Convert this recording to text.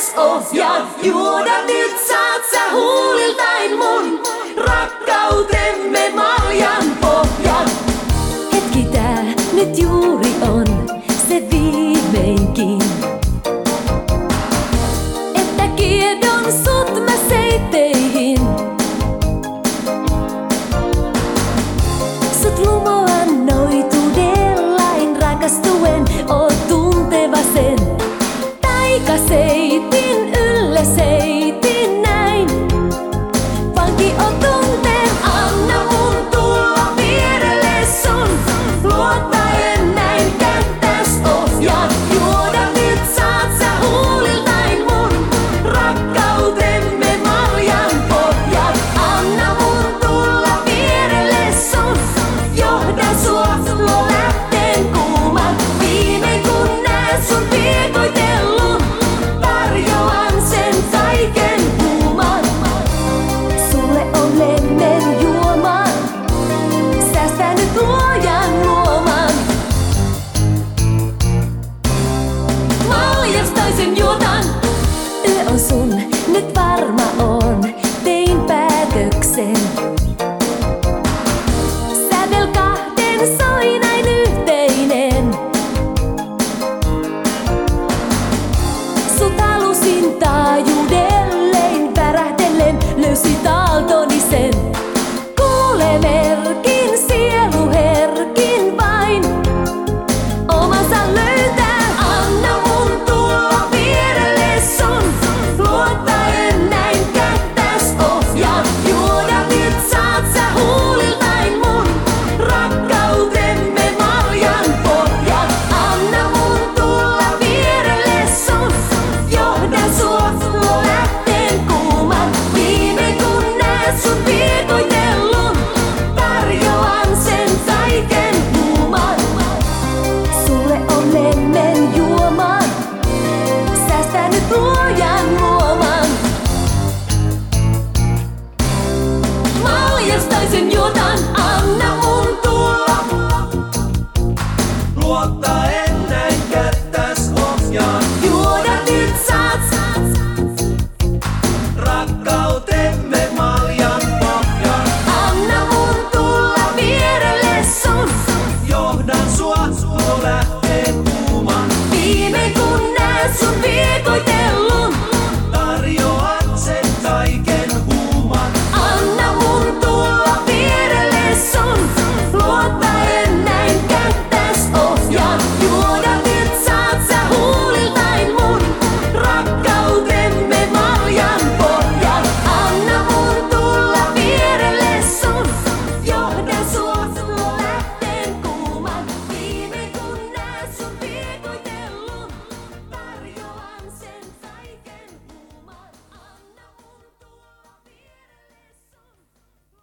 Mies ohjaa juoda nyt saat sä huuliltain mun rakkautemme maljan pohjan. Hetki tää nyt juuri on se viimeinkin. Että kiedon sut mä seitteen. uma outra.